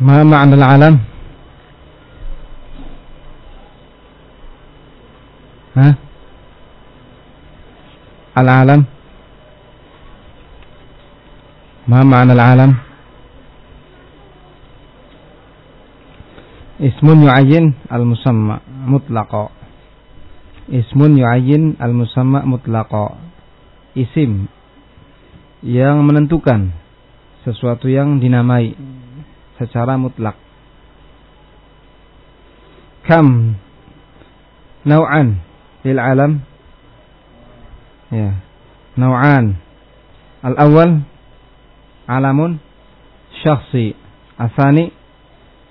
ما معنى العالم ها العالم ما معنى العالم اسم يعين المسمى مطلقا اسم يعين المسمى مطلقا isim yang menentukan sesuatu yang dinamai secara mutlak. Kam nau'an lil alam? Ya. Nau'an. Al-awwal alamun syakhsi. Asani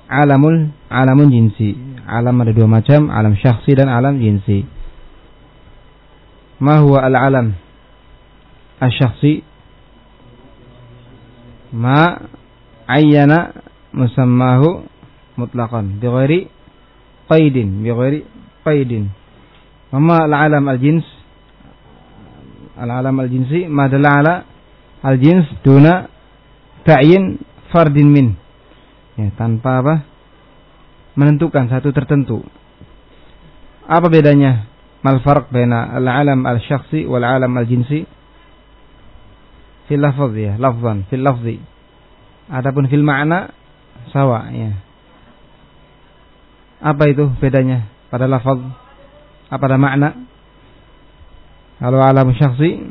alamul alamun jinsi. Alam ada dua macam, alam syakhsi dan alam jinsi. Ma huwa al-alam? Asy-syakhsi ma ayyana musammahu mutlaqan bighairi qaidin bighairi qaidin. Mama al-alam al-jins al-alam al-jinsi ma dalla ala al-jins duna ta'yin fardin min. Ya tanpa apa? Menentukan satu tertentu. Apa bedanya mal farq baina al-alam al-syakhsi wal alam al-jinsi? Fil lafz ya lafzan fil lafzi. Adapun fil makna sawa ya. Apa itu bedanya pada lafaz? Apa pada makna? Kalau alam syakhsi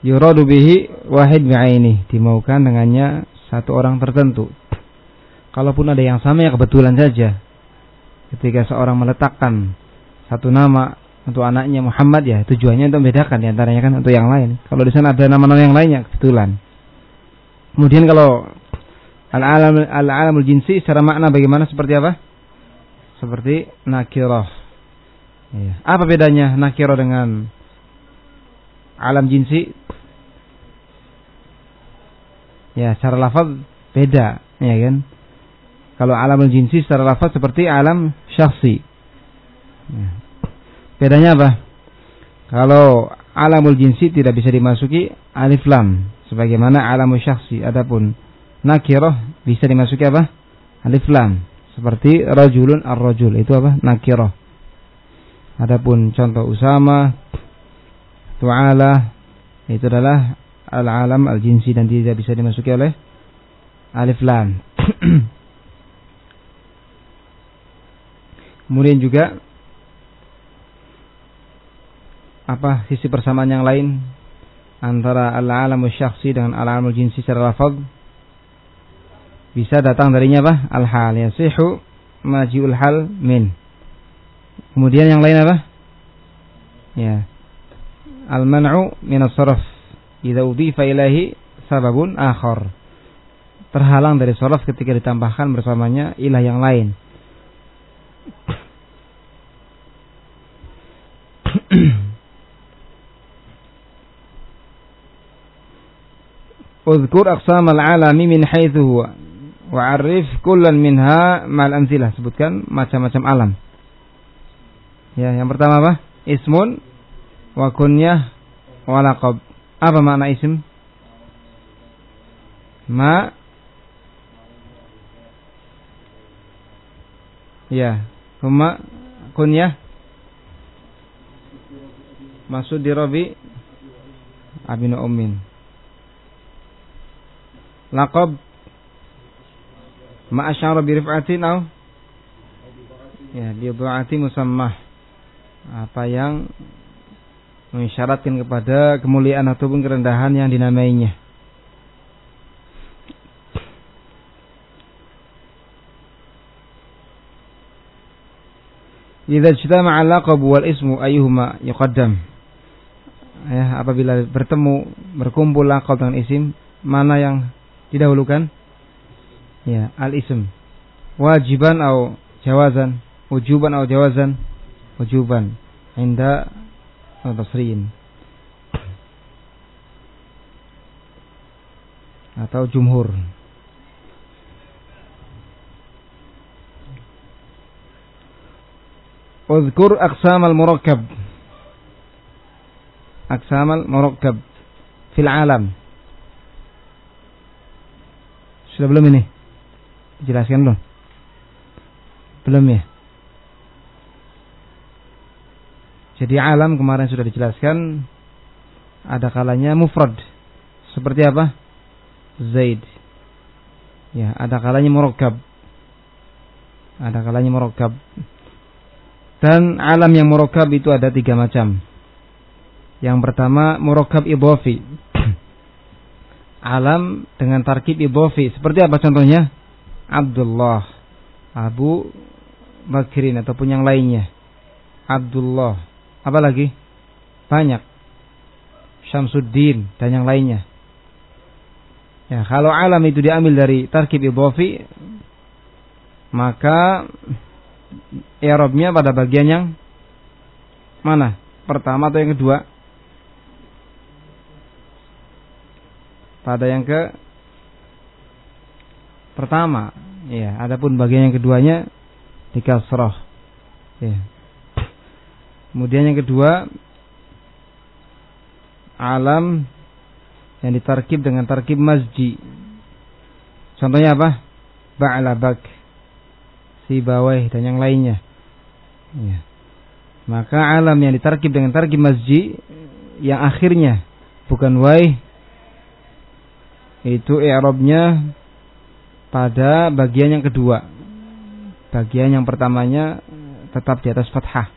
yuradu bihi wahid bi'aini, dimaukan dengannya satu orang tertentu. Kalaupun ada yang sama ya kebetulan saja. Ketika seorang meletakkan satu nama untuk anaknya Muhammad ya tujuannya untuk membedakan di antaranya kan untuk yang lain. Kalau di sana ada nama-nama yang lainnya kebetulan. Kemudian kalau al-alam al-alamul jinsi secara makna bagaimana seperti apa? Seperti nakirah. Ya. Apa bedanya nakirah dengan alam jinsi? Ya, secara lafaz beda, ya kan? Kalau alamul jinsi secara lafaz seperti alam syakhsi. Ya. Bedanya apa? Kalau alamul jinsi tidak bisa dimasuki alif lam sebagaimana alamu syakhsi adapun nakirah. Bisa dimasuki apa? Alif lam. Seperti rajulun ar-rajul. Itu apa? Nakirah. Adapun contoh usama tu'ala itu adalah al-alam al-jinsi dan tidak bisa dimasuki oleh alif lam. Kemudian juga apa sisi persamaan yang lain antara al-alamu syakhsi dengan al-alamu jinsi secara lafaz bisa datang darinya apa? Al-hal yasihu maji'ul hal min. Kemudian yang lain apa? Ya. Al-man'u min as-sarf idza udhifa ilahi sababun akhar. Terhalang dari sarf ketika ditambahkan bersamanya ilah yang lain. Uzkur aqsam al-alami min haitsu huwa wa'arif kullan minha mal amsilah sebutkan macam-macam alam. Ya, yang pertama apa? Ismun wa kunyah wa laqab. Apa makna isim? Ma Ya, kuma kunyah Maksud di Rabi Abinu Ummin laqab ma asyara bi rif'atin aw ya bi dhaati musammah. Apa yang mengisyaratkan kepada kemuliaan ataupun kerendahan yang dinamainya? Idza ijtama'a al-laqab wal ismu ayyuhuma yuqaddam. Ya, apabila bertemu berkumpul laqab dengan isim, mana yang didahulukan ya al-ism wajiban atau jawazan wujuban atau jawazan wujuban inda basriin atau jumhur Uzkur aqsam al-murakkab Aqsam al-murakkab fil alam sudah belum ini? Jelaskan belum? Belum ya? Jadi alam kemarin sudah dijelaskan ada kalanya mufrad. Seperti apa? Zaid. Ya, ada kalanya murakkab. Ada kalanya murakkab. Dan alam yang murakkab itu ada tiga macam. Yang pertama murakkab idhafi. alam dengan tarkib idhafi. Seperti apa contohnya? Abdullah, Abu Bakrin ataupun yang lainnya. Abdullah, apa lagi? Banyak. Syamsuddin dan yang lainnya. Ya, kalau alam itu diambil dari tarkib idhafi maka i'rabnya pada bagian yang mana? Pertama atau yang kedua? Pada yang ke pertama. Ya, adapun bagian yang keduanya di kasrah. Ya. Kemudian yang kedua alam yang ditarkib dengan tarkib masji. Contohnya apa? Ba'labak, bawah dan yang lainnya. Ya. Maka alam yang ditarkib dengan tarkib masji yang akhirnya bukan wai itu i'rabnya pada bagian yang kedua. Bagian yang pertamanya tetap di atas fathah.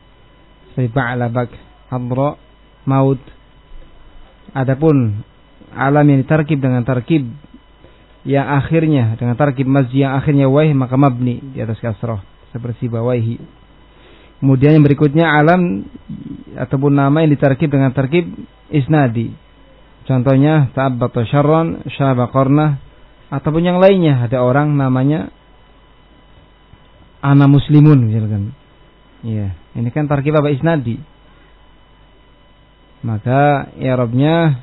Seperti ba'la bak hadra maut. Adapun alam yang ditarkib dengan tarkib yang akhirnya dengan tarkib masjid yang akhirnya waih maka mabni di atas kasrah. Seperti bawaihi. Kemudian yang berikutnya alam ataupun nama yang ditarkib dengan tarkib isnadi. Contohnya ta'abbata syarran syabaqarna ataupun yang lainnya ada orang namanya ana muslimun misalkan Iya, ini kan tarkib apa isnadi. Maka i'rabnya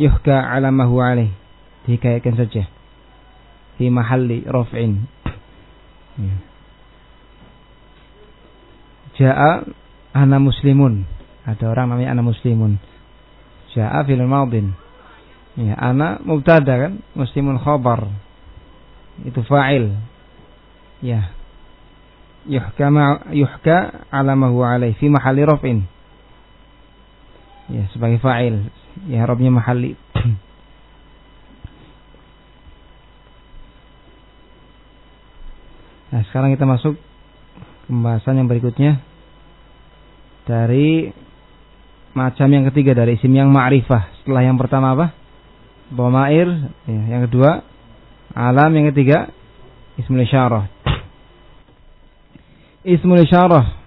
yuhka alamahu alaih. Dihikayakan saja. Di mahalli raf'in. Ya. Ja'a ana muslimun. Ada orang namanya ana muslimun. Ja'a fil madin. Ya, ana mubtada kan, muslimun khabar. Itu fa'il. Ya, yuhka yuhka ala ma alaih fi mahalli raf'in ya sebagai fa'il ya robnya mahalli Nah sekarang kita masuk pembahasan yang berikutnya dari macam yang ketiga dari isim yang ma'rifah. Setelah yang pertama apa? Bomair. Ya, yang kedua alam. Yang ketiga ismul isyarah. Ismul isyarah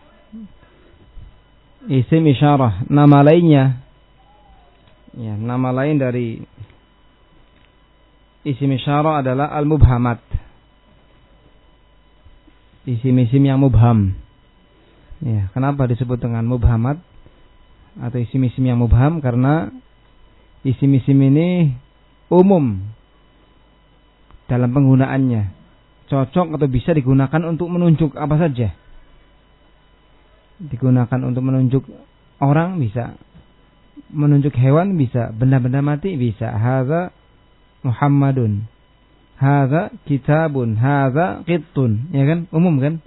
Isim isyarah Nama lainnya ya, Nama lain dari Isim isyarah adalah Al-Mubhamat Isim-isim yang mubham ya, Kenapa disebut dengan mubhamat Atau isim-isim yang mubham Karena Isim-isim ini Umum Dalam penggunaannya. Cocok atau bisa digunakan untuk menunjuk apa saja? Digunakan untuk menunjuk orang bisa menunjuk hewan bisa benda-benda mati bisa. Hadza Muhammadun hadza kitabun hadza qittun ya kan? Umum kan?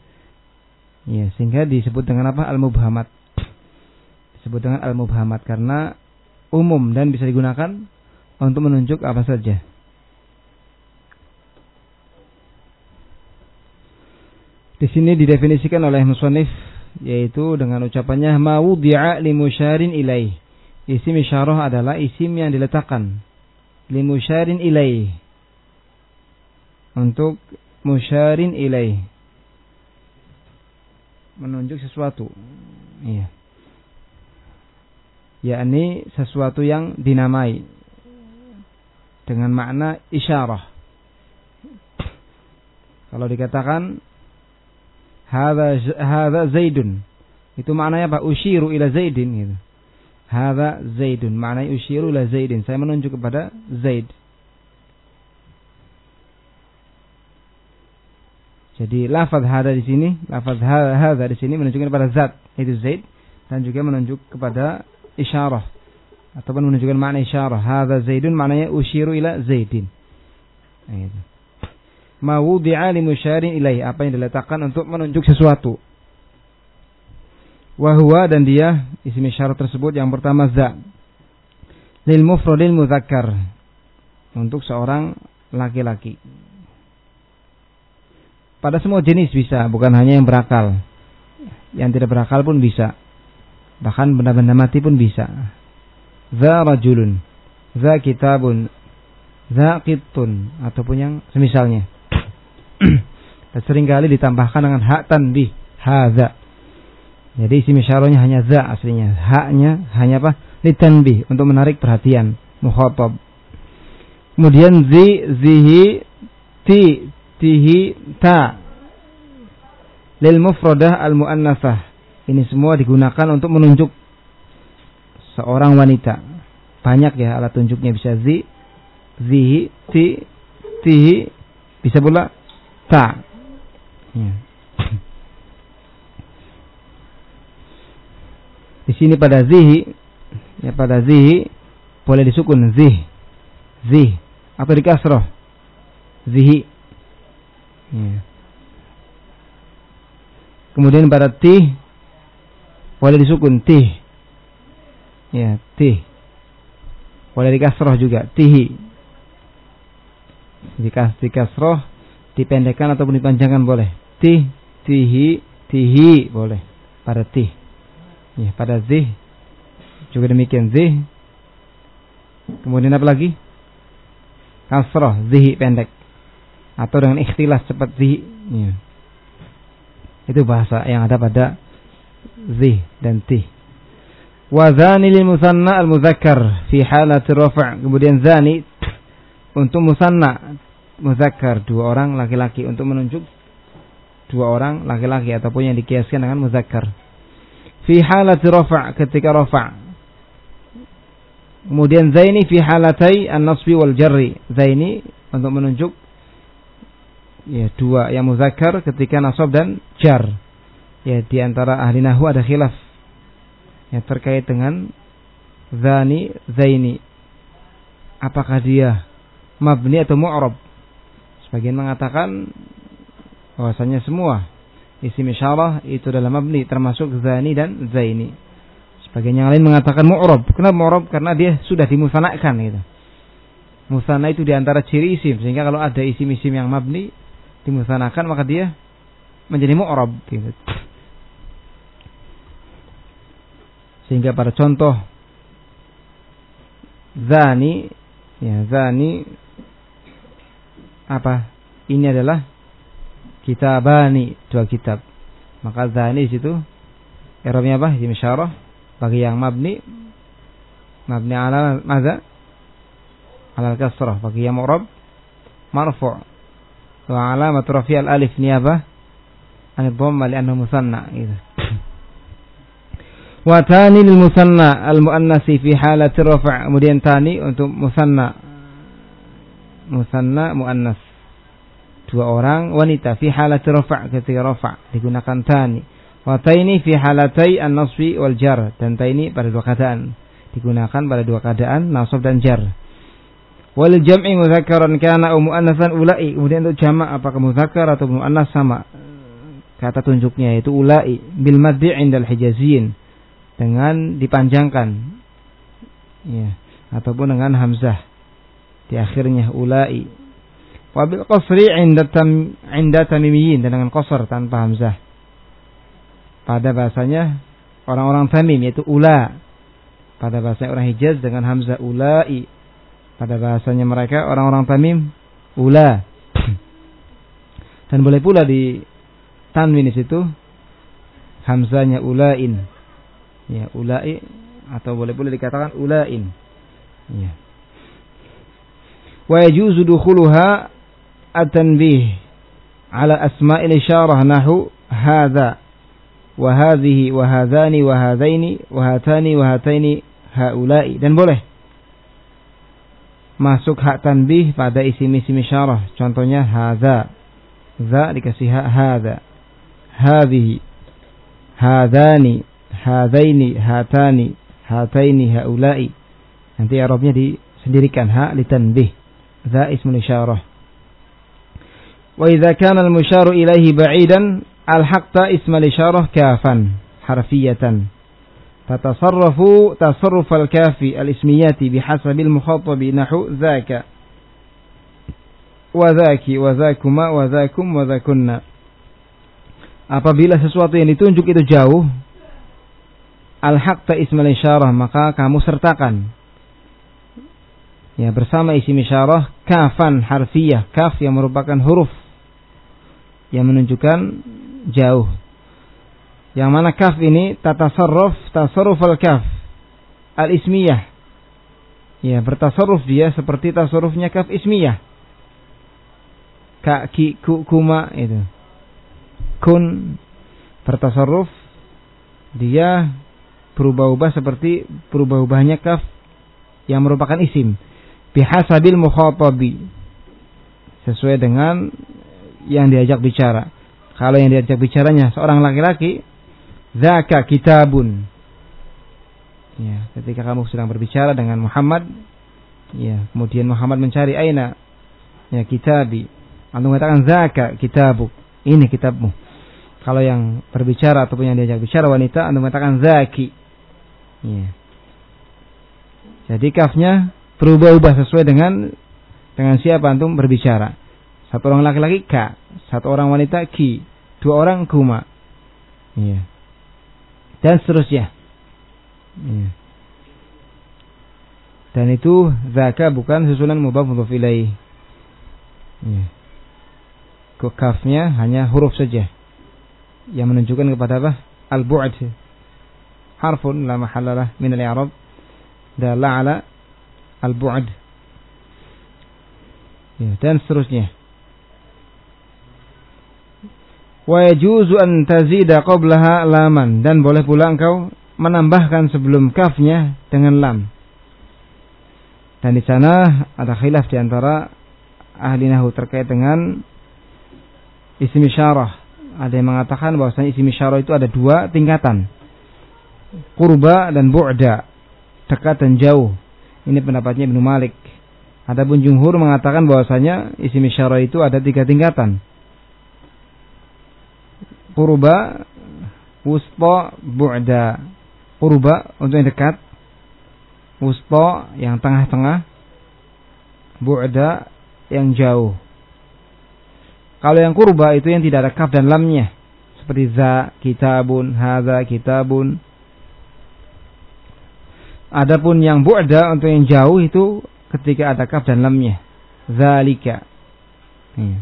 Ya sehingga disebut dengan apa? Al-mubhamat. Disebut dengan al-mubhamat karena umum dan bisa digunakan untuk menunjuk apa saja di sini didefinisikan oleh musannif yaitu dengan ucapannya mawudi'a limusyarin ilaih. Isim isyarah adalah isim yang diletakkan limusyarin ilaih. Untuk musyarin ilaih. Menunjuk sesuatu. Iya. Yakni sesuatu yang dinamai dengan makna isyarah. Kalau dikatakan hadza zaidun. Itu maknanya apa? Usyiru ila zaidin gitu. Hadza zaidun. Maknanya usyiru ila zaidin. Saya menunjuk kepada Zaid. Jadi lafaz hada di sini, lafaz hada di sini menunjukkan kepada zat itu Zaid dan juga menunjuk kepada isyarah ataupun menunjukkan makna isyarah. Hada Zaidun maknanya usyiru ila Zaidin. Nah, ma wudi'a li musyarin ilaih apa yang diletakkan untuk menunjuk sesuatu. Wa huwa dan dia isim isyarat tersebut yang pertama za lil mufradil muzakkar. Untuk seorang laki-laki. Pada semua jenis bisa bukan hanya yang berakal. Yang tidak berakal pun bisa. Bahkan benda-benda mati pun bisa za rajulun za kitabun za qittun ataupun yang semisalnya. Dan sering kali ditambahkan dengan hak tanbih haza jadi isi misyarahnya hanya za aslinya. Haknya hanya apa? Litanbih untuk menarik perhatian mukhatab. Kemudian zi zihi ti tihi ta. Lil mufradah al muannasah ini semua digunakan untuk menunjuk seorang wanita banyak ya alat tunjuknya bisa zi zihi ti tihi bisa pula ta. Ya. Di sini pada zihi, ya pada zihi boleh disukun zih, zih atau dikasroh zihi. Ya. Kemudian pada ti boleh disukun tih, ya tih. Boleh dikasroh juga tihi. Jika dikasroh dipendekkan ataupun dipanjangkan boleh. Tih, tihi, tihi boleh. Pada tih. Ya, pada zih juga demikian zih. Kemudian apa lagi? Kasroh, zihi pendek. Atau dengan ikhtilas cepat zih. Ya. Itu bahasa yang ada pada zih dan tih. Wa zani lil musanna al muzakkar fi halati rafa'. Kemudian zani untuk musanna muzakkar dua orang laki-laki untuk menunjuk dua orang laki-laki ataupun yang dikiaskan dengan muzakkar. Fi halati rafa' ketika rafa'. Kemudian zaini fi halatai an-nasbi wal jarri. Zaini untuk menunjuk ya dua yang muzakkar ketika nasab dan jar. Ya di antara ahli nahwu ada khilaf yang terkait dengan zani zaini. Apakah dia mabni atau mu'rab? Sebagian mengatakan bahwasanya semua isim isyarah itu dalam mabni termasuk zani dan zaini. Sebagian yang lain mengatakan mu'rab. Kenapa mu'rab? Karena dia sudah dimusanakan gitu. Musana itu di antara ciri isim sehingga kalau ada isim-isim yang mabni dimusanakan maka dia menjadi mu'rab gitu. Sehingga pada contoh zani ya zani apa? Ini adalah kitabani, dua kitab. Maka zani situ Eropnya apa? Isyarah bagi yang mabni mabni ala maza ala kasrah bagi yang mu'rab marfu' wa alamat rafi al alif niyabah an dhamma li annahu musanna gitu. Wa tani lil musanna al muannasi fi halati rafa' kemudian tani untuk musanna. Musanna muannas. Dua orang wanita fi halat rafa' ketika rafa' digunakan tani. Wa taini fi halatai an-nasbi wal jar. Dan taini pada dua keadaan. Digunakan pada dua keadaan nasab dan jar. Wal jam'i mudzakkaran kana au muannasan ulai. Kemudian untuk jamak apakah mudzakkar atau muannas sama. Kata tunjuknya yaitu ulai. Bil maddi indal hijaziyin dengan dipanjangkan. Ya. Ataupun dengan hamzah. Di akhirnya ulai. Wabil qasri inda tam inda tamimiyin. Dan dengan qasar tanpa hamzah. Pada bahasanya orang-orang tamim yaitu ula. Pada bahasa orang Hijaz dengan hamzah ulai. Pada bahasanya mereka orang-orang tamim ula. Dan boleh pula di tanwin di situ hamzanya ulain ya ulai atau boleh boleh dikatakan ulain. Ya. Wa yajuzu dukhuluha atanbih ala asma'il isyarah nahu hadza wa hadhihi wa hadzani wa hadzaini wa hatani wa hataini haula'i. Dan boleh masuk hak tanbih pada isim-isim isyarah. Contohnya hadza za dikasih hak hadza hadhihi. Hadzani hadaini hatani hataini haula'i nanti Arabnya disendirikan hak litanbih Za ismul isyarah. Wa idza kana al-musyaru ilaihi ba'idan alhaqta isma al-isyarah kafan harfiyatan. Tatasarrafu tasarruf al-kafi al-ismiyati bihasabi al-mukhatabi nahu dzaka wa dzaki wa dzakuma wa dzakum wa dzakunna. Apabila sesuatu yang ditunjuk itu jauh, al-haqta ismal isyarah maka kamu sertakan. Ya bersama isim isyarah kafan harfiyah. Kaf yang merupakan huruf yang menunjukkan jauh. Yang mana kaf ini tatasarruf tasarruf al kaf al ismiyah ya bertasarruf dia seperti tasarrufnya kaf ismiyah. Ka ki ku kuma itu. Kun bertasarruf. Dia berubah-ubah seperti berubah-ubahnya kaf yang merupakan isim bihasabil mukhatabi sesuai dengan yang diajak bicara. Kalau yang diajak bicaranya seorang laki-laki, zaka kitabun. Ya, ketika kamu sedang berbicara dengan Muhammad, ya, kemudian Muhammad mencari aina ya kitabi. Anda mengatakan zaka kitabu. Ini kitabmu. Kalau yang berbicara ataupun yang diajak bicara wanita, Anda mengatakan zaki. Ya. Jadi kafnya berubah-ubah sesuai dengan dengan siapa antum berbicara. Satu orang laki-laki ka, satu orang wanita ki, dua orang kuma. Ya. Dan seterusnya. Ya. Dan itu zaka bukan susunan mubah mudhaf ilaih. Ya. Kafnya hanya huruf saja yang menunjukkan kepada apa? Al-bu'd harfun la mahallalah min al-i'rab. Dalla ala al-bu'd. Ya, dan seterusnya. Wa yajuzu an tazida qablaha laman. Dan boleh pula engkau menambahkan sebelum kafnya dengan lam. Dan di sana ada khilaf di antara ahli nahu terkait dengan isim isyarah ada yang mengatakan bahwasanya isim isyarah itu ada dua tingkatan kurba dan bu'da, dekat dan jauh. Ini pendapatnya Ibnu Malik. Adapun jumhur mengatakan bahwasanya isim isyarah itu ada tiga tingkatan. Kurba, wusta, bu'da. Kurba untuk yang dekat, wusta yang tengah-tengah, bu'da yang jauh. Kalau yang kurba itu yang tidak ada kaf dan lamnya. Seperti za, kitabun, hadza, kitabun, Adapun yang bu'da untuk yang jauh itu ketika ada kaf dan lamnya. Zalika. Hmm.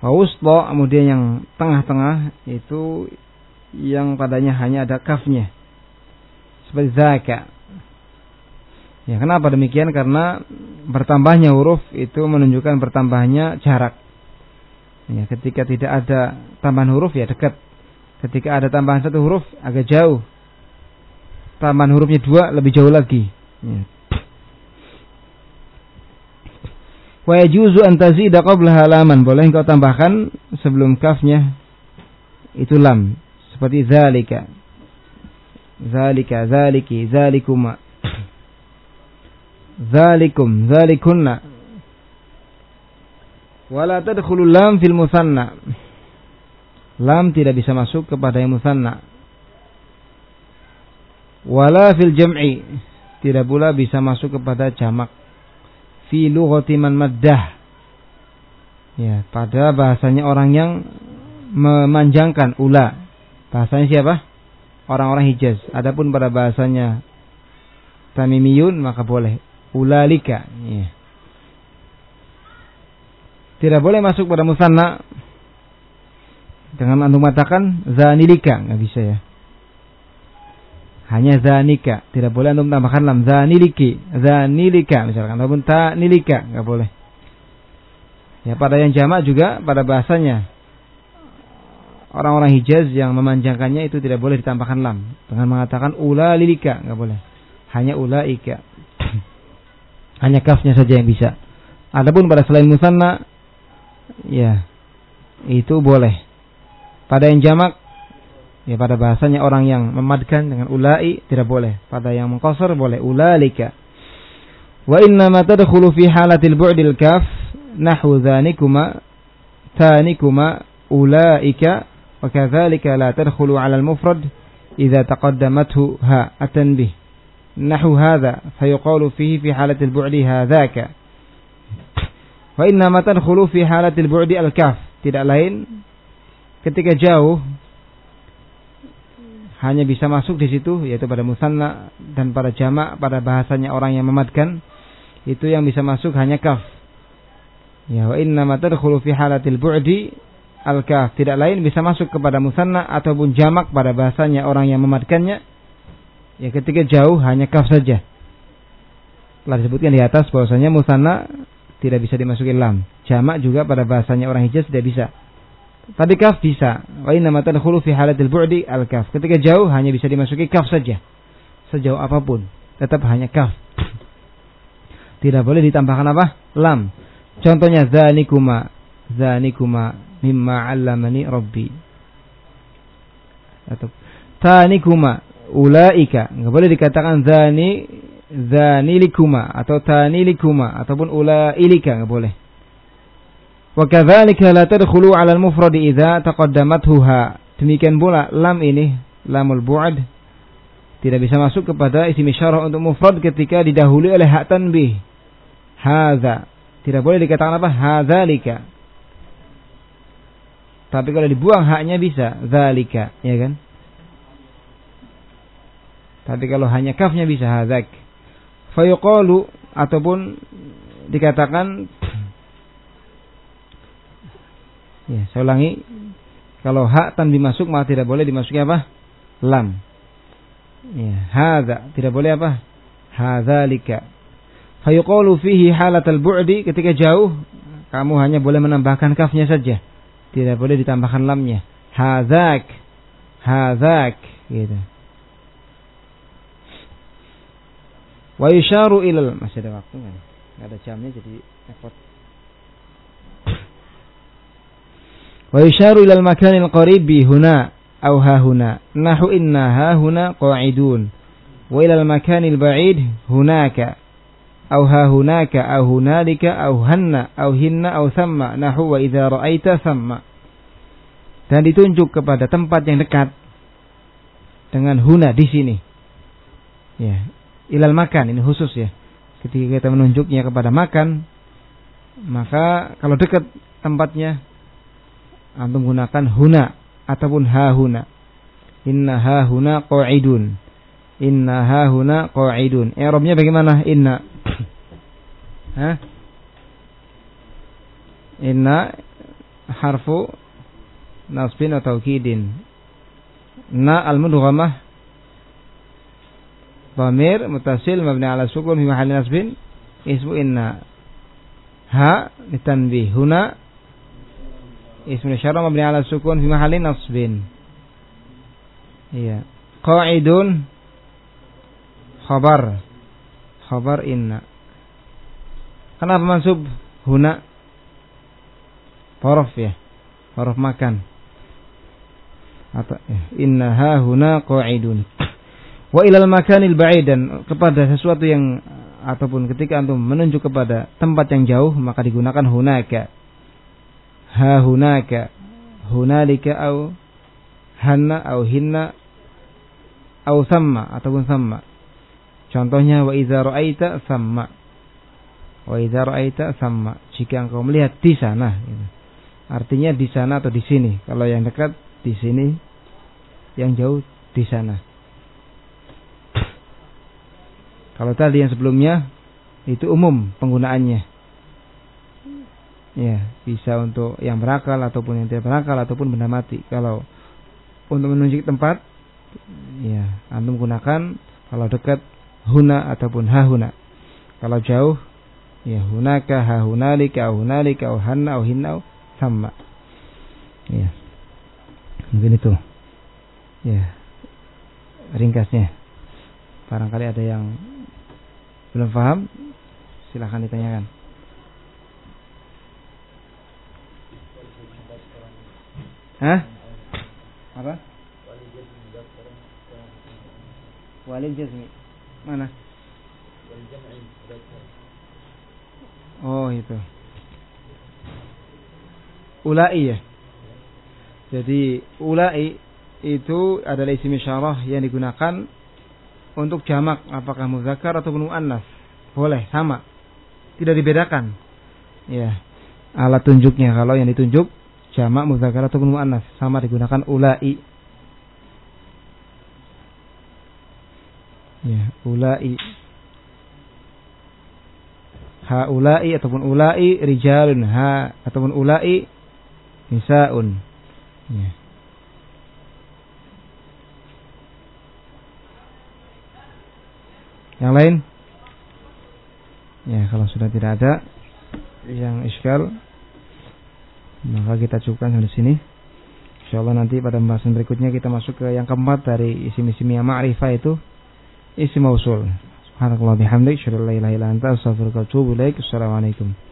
Wa kemudian yang tengah-tengah itu yang padanya hanya ada kafnya. Seperti zaka. Ya, kenapa demikian? Karena bertambahnya huruf itu menunjukkan bertambahnya jarak. Ya, ketika tidak ada tambahan huruf ya dekat. Ketika ada tambahan satu huruf agak jauh tambahan hurufnya dua lebih jauh lagi. Ya. Wa yajuzu an tazida qabla halaman. Boleh engkau tambahkan sebelum kafnya itu lam. Seperti zalika. Zalika, zaliki, zalikuma. Zalikum, zalikunna. Wala tadkhulul lam fil musanna. Lam tidak bisa masuk kepada yang musanna wala fil jam'i. Tidak pula bisa masuk kepada jamak. Fi lughati man maddah. Ya pada bahasanya orang yang memanjangkan ula. Bahasanya siapa? Orang-orang Hijaz. Adapun pada bahasanya Tamimiyun maka boleh. Ulalika. Ya. tidak boleh masuk pada musanna. Dengan antum zanilika. Nggak bisa ya hanya zanika. Tidak boleh untuk tambahkan lam zaniliki. Zanilika misalkan. Ataupun ta nilika nggak boleh. Ya pada yang jamak juga pada bahasanya orang-orang Hijaz yang memanjangkannya itu tidak boleh ditambahkan lam. Dengan mengatakan ula lilika nggak boleh. Hanya ula ika hanya kafnya saja yang bisa. Adapun pada selain musanna ya itu boleh. Pada yang jamak Ya pada bahasanya orang yang memadkan dengan ulai tidak boleh. Pada yang mengkosor boleh ulalika. Wa inna ma tadkhulu fi halatil bu'dil kaf nahwu dhanikuma tanikuma ulaika wa kadzalika la tadkhulu 'ala al-mufrad idza taqaddamathu ha at-tanbih nahu hadha fayuqalu fihi fi halati al-bu'di hadzaka wa inna ma tadkhulu fi halati al-bu'di al-kaf tidak lain ketika jauh hanya bisa masuk di situ yaitu pada musanna dan pada jamak pada bahasanya orang yang mematkan itu yang bisa masuk hanya kaf. Ya wa inna ma tadkhulu fi halatil bu'di al kaf tidak lain bisa masuk kepada musanna ataupun jamak pada bahasanya orang yang mematkannya ya ketika jauh hanya kaf saja. Telah disebutkan di atas bahwasanya musanna tidak bisa dimasuki lam. Jamak juga pada bahasanya orang Hijaz tidak bisa. Tapi kaf bisa. Wa inna matan khulu fi halatil bu'di al kaf. Ketika jauh hanya bisa dimasuki kaf saja. Sejauh apa pun tetap hanya kaf. Tidak boleh ditambahkan apa? Lam. Contohnya zanikuma zanikuma mimma 'allamani rabbi. Atau tanikuma ulaika. Enggak boleh dikatakan zani zanilikuma atau tanilikuma ataupun ulailika enggak boleh. Wa kadzalika la tadkhulu 'ala al-mufrad idza taqaddamathu ha. Demikian pula lam ini lamul bu'ad tidak bisa masuk kepada isim isyarah untuk mufrad ketika didahului oleh hak tanbih. Hadza. Tidak boleh dikatakan apa? Hadzalika. Tapi kalau dibuang haknya bisa zalika, ya kan? Tapi kalau hanya kafnya bisa hadzak. Fayuqalu ataupun dikatakan Ya, saya ulangi. Kalau hak tan dimasuk maka tidak boleh dimasuki apa? Lam. Ya, hadza tidak boleh apa? Hadzalika. Fayuqalu fihi halatal bu'di ketika jauh kamu hanya boleh menambahkan kafnya saja. Tidak boleh ditambahkan lamnya. Hadzak. Hadzak gitu. Wa yusharu ilal masih ada waktu enggak? Enggak ada jamnya jadi repot. ويشار إلى المكان القريب هنا أو ها هنا نحو إنا ها هنا قاعدون وإلى المكان البعيد هناك أو ها هناك أو هنالك أو هن أو هن أو ثم نحو وإذا رأيت ثم dan ditunjuk kepada tempat yang dekat dengan huna di sini. Ya, ilal makan ini khusus ya. Ketika kita menunjuknya kepada makan, maka kalau dekat tempatnya antum gunakan huna ataupun ha huna. Inna ha huna qa'idun. Inna ha huna qa'idun. I'rabnya bagaimana? Inna. Hah? Inna harfu nasbin atau kidin. Na al-mudghamah Dhamir mutasil mabni ala sukun fi mahalli nasbin ismu inna. Ha litanbih. Huna Ismu isyarah mabni ala sukun fi mahalli nasbin. Iya. Qa'idun khabar. Khabar inna. Kenapa mansub huna? Horof ya. Horof makan. Atau ya. inna ha huna qa'idun. Wa ilal makanil ba'id dan kepada sesuatu yang ataupun ketika antum menunjuk kepada tempat yang jauh maka digunakan hunaka ha hunaka hunalika au hanna au hinna au samma ataupun samma. Contohnya wa idza ra'aita samma. Wa idza ra'aita samma. Jika engkau melihat di sana gitu. artinya di sana atau di sini. Kalau yang dekat di sini. Yang jauh di sana. Kalau tadi yang sebelumnya itu umum penggunaannya ya bisa untuk yang berakal ataupun yang tidak berakal ataupun benda mati. Kalau untuk menunjuk tempat ya antum gunakan kalau dekat huna ataupun hahuna. Kalau jauh ya hunaka hahunalika hunalika hanna hinna sama ya. Mungkin itu. Ya. Ringkasnya. Barangkali ada yang belum paham silahkan ditanyakan Hah? Apa? Walil jazmi. Mana? Oh itu. ulai ya. Jadi ulai itu adalah isim isyarah yang digunakan untuk jamak apakah muzakkar ataupun muannas. Boleh sama. Tidak dibedakan. Ya. Alat tunjuknya kalau yang ditunjuk jamak muzakkar ataupun muannas sama digunakan ulai. Ya, ulai. Haulai ataupun ulai rijalun ha ataupun ulai nisaun. Ya. Yang lain? Ya, kalau sudah tidak ada yang iskal, maka kita cukupkan sampai sini. Insyaallah nanti pada pembahasan berikutnya kita masuk ke yang keempat dari isim-isim yang ma'rifah itu isim mausul. Subhanakallah bihamdik, syukur la ilaha illa anta, astaghfiruka wa atubu ilaik. Assalamualaikum.